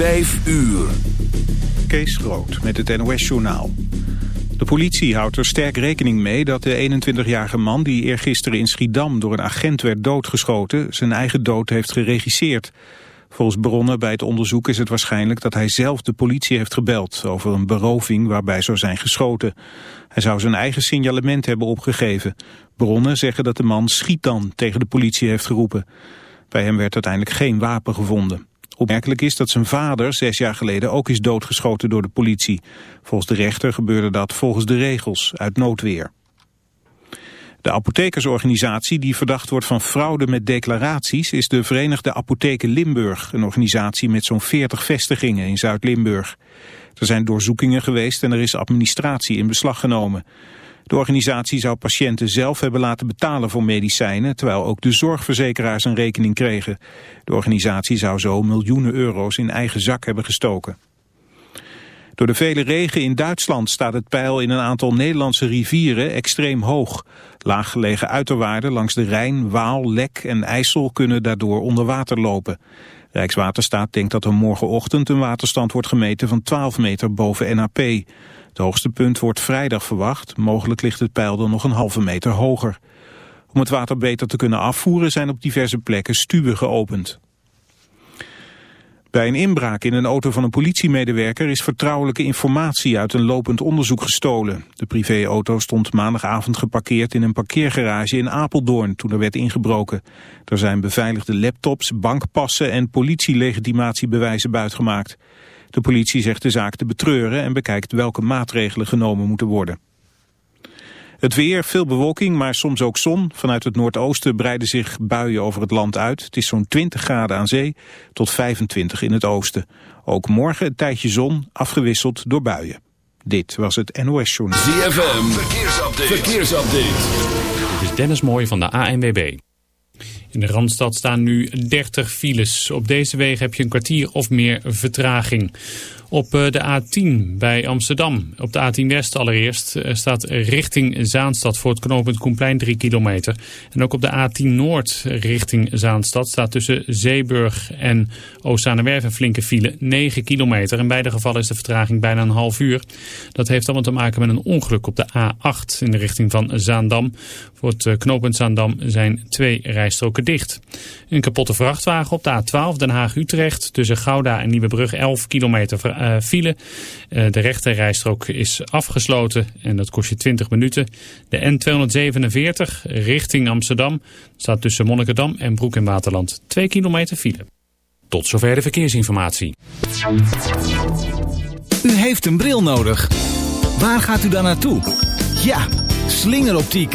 Vijf uur. Kees Groot met het NOS-journaal. De politie houdt er sterk rekening mee dat de 21-jarige man... die eergisteren in Schiedam door een agent werd doodgeschoten... zijn eigen dood heeft geregisseerd. Volgens bronnen bij het onderzoek is het waarschijnlijk dat hij zelf de politie heeft gebeld... over een beroving waarbij zou zijn geschoten. Hij zou zijn eigen signalement hebben opgegeven. Bronnen zeggen dat de man schiet dan tegen de politie heeft geroepen. Bij hem werd uiteindelijk geen wapen gevonden. Opmerkelijk is dat zijn vader zes jaar geleden ook is doodgeschoten door de politie. Volgens de rechter gebeurde dat volgens de regels, uit noodweer. De apothekersorganisatie die verdacht wordt van fraude met declaraties is de Verenigde Apotheken Limburg, een organisatie met zo'n 40 vestigingen in Zuid-Limburg. Er zijn doorzoekingen geweest en er is administratie in beslag genomen. De organisatie zou patiënten zelf hebben laten betalen voor medicijnen, terwijl ook de zorgverzekeraars een rekening kregen. De organisatie zou zo miljoenen euro's in eigen zak hebben gestoken. Door de vele regen in Duitsland staat het peil in een aantal Nederlandse rivieren extreem hoog. Laaggelegen uiterwaarden langs de Rijn, Waal, Lek en IJssel kunnen daardoor onder water lopen. Rijkswaterstaat denkt dat er morgenochtend een waterstand wordt gemeten van 12 meter boven NAP. Het hoogste punt wordt vrijdag verwacht. Mogelijk ligt het peil dan nog een halve meter hoger. Om het water beter te kunnen afvoeren zijn op diverse plekken stuwen geopend. Bij een inbraak in een auto van een politiemedewerker is vertrouwelijke informatie uit een lopend onderzoek gestolen. De privéauto stond maandagavond geparkeerd in een parkeergarage in Apeldoorn toen er werd ingebroken. Er zijn beveiligde laptops, bankpassen en politielegitimatiebewijzen buitgemaakt. De politie zegt de zaak te betreuren en bekijkt welke maatregelen genomen moeten worden. Het weer, veel bewolking, maar soms ook zon. Vanuit het noordoosten breiden zich buien over het land uit. Het is zo'n 20 graden aan zee tot 25 in het oosten. Ook morgen een tijdje zon, afgewisseld door buien. Dit was het NOS Journal. ZFM, verkeersupdate. verkeersupdate. Dit is Dennis Mooij van de ANWB. In de Randstad staan nu 30 files. Op deze wegen heb je een kwartier of meer vertraging. Op eh, de A10 bij Amsterdam, op de A10 West allereerst, eh, staat richting Zaanstad voor het knooppunt Koenplein 3 kilometer. En ook op de A10 Noord richting Zaanstad staat tussen Zeeburg en Oostzaanewerf een flinke file 9 kilometer. In beide gevallen is de vertraging bijna een half uur. Dat heeft allemaal te maken met een ongeluk op de A8 in de richting van Zaandam. Voor het eh, knooppunt Zaandam zijn twee rijstroken dicht. Een kapotte vrachtwagen op de A12 Den Haag-Utrecht tussen Gouda en Nieuwebrug 11 kilometer uh, file. Uh, de rechterrijstrook is afgesloten en dat kost je 20 minuten. De N247 richting Amsterdam staat tussen Monnikendam en Broek in Waterland 2 kilometer file. Tot zover de verkeersinformatie. U heeft een bril nodig. Waar gaat u dan naartoe? Ja, slingeroptiek.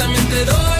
también te doy.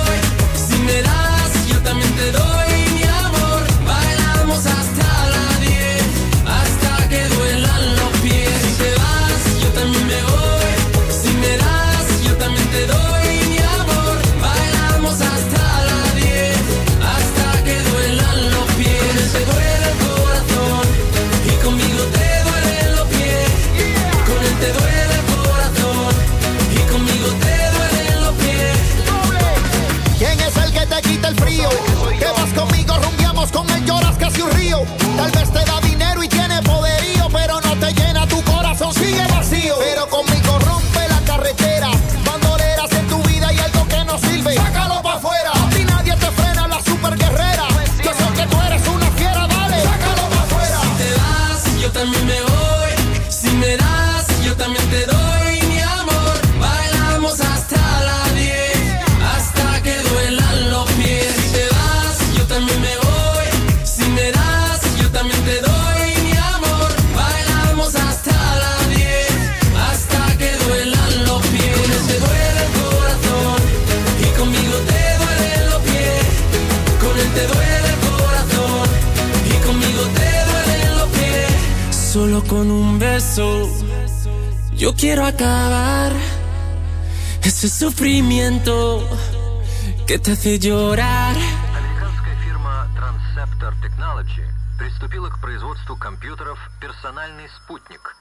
beso. Yo quiero acabar ese sufrimiento que te hace llorar. Американская фирма Transceptor Technology приступила к производству компьютеров «Персональный спутник»,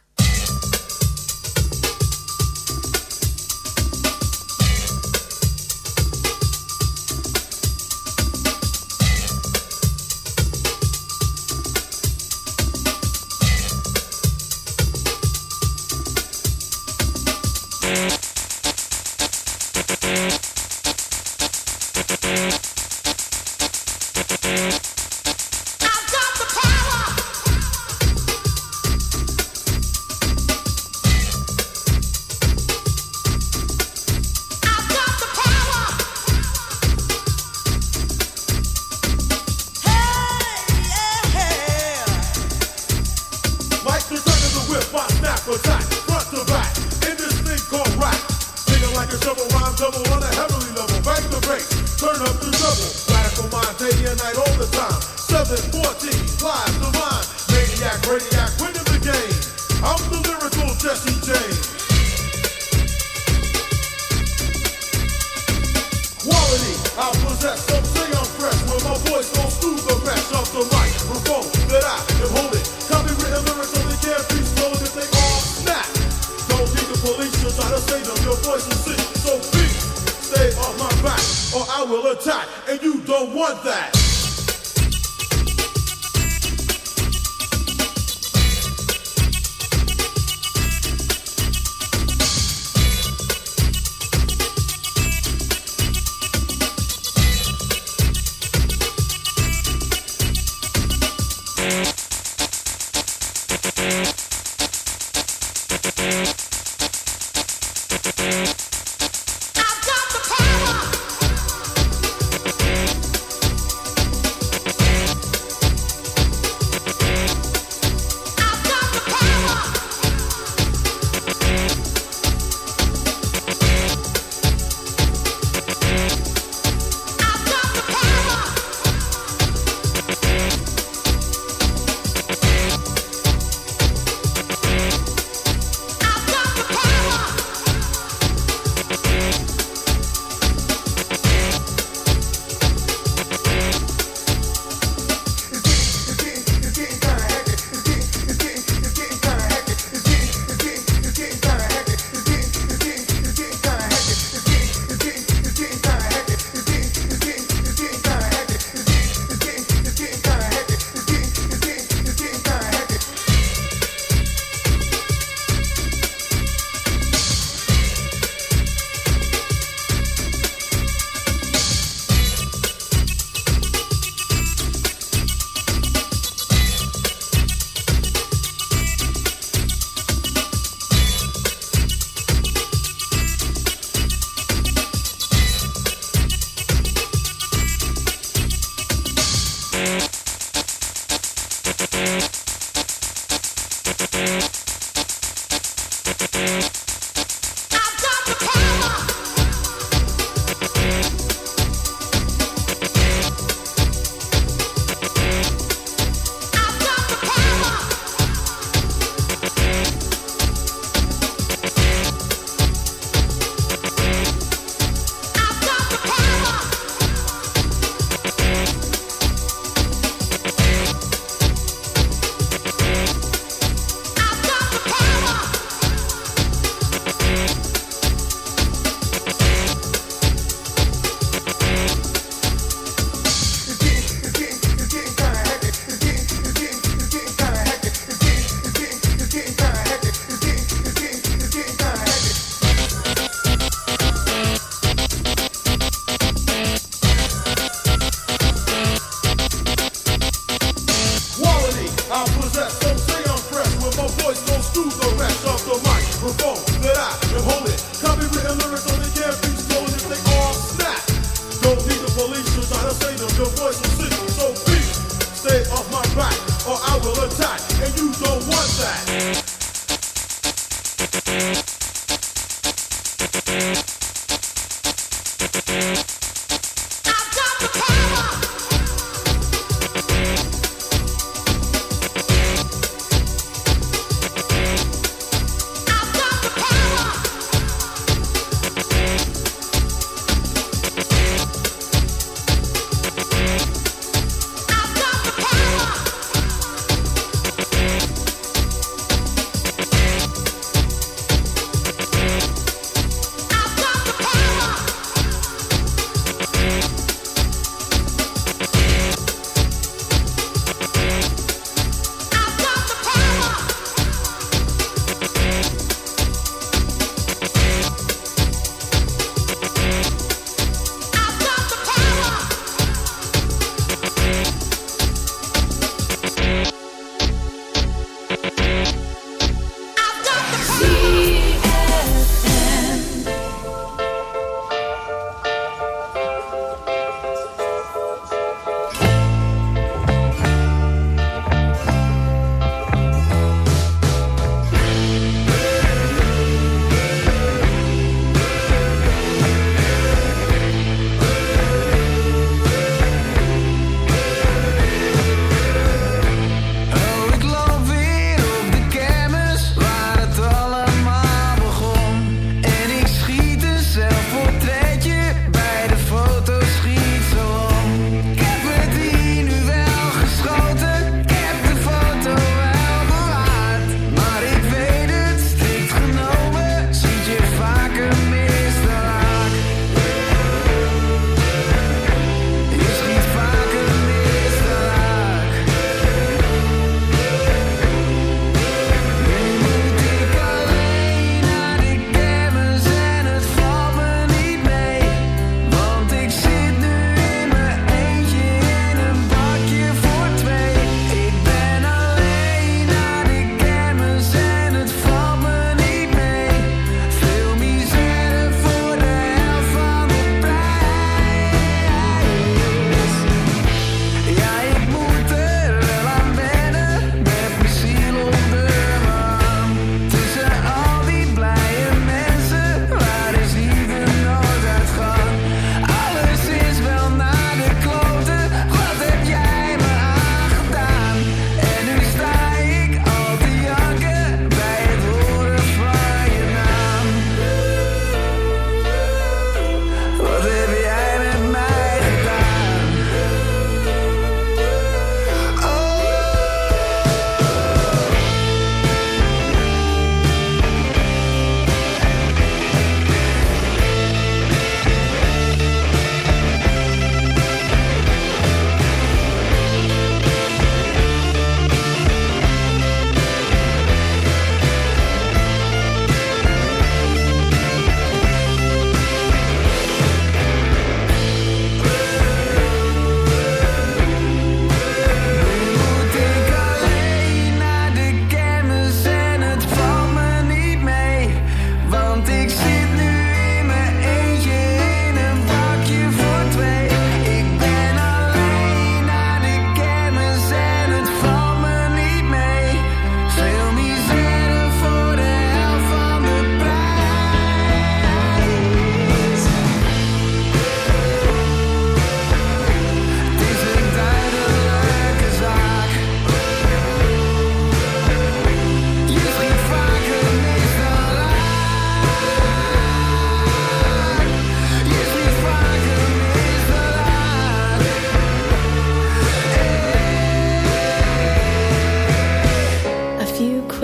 will attack, and you don't want that.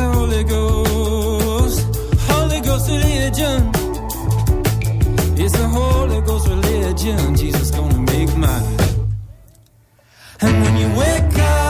Holy Ghost, Holy Ghost religion. It's Holy Ghost religion. Jesus gonna make mine. And when you wake up.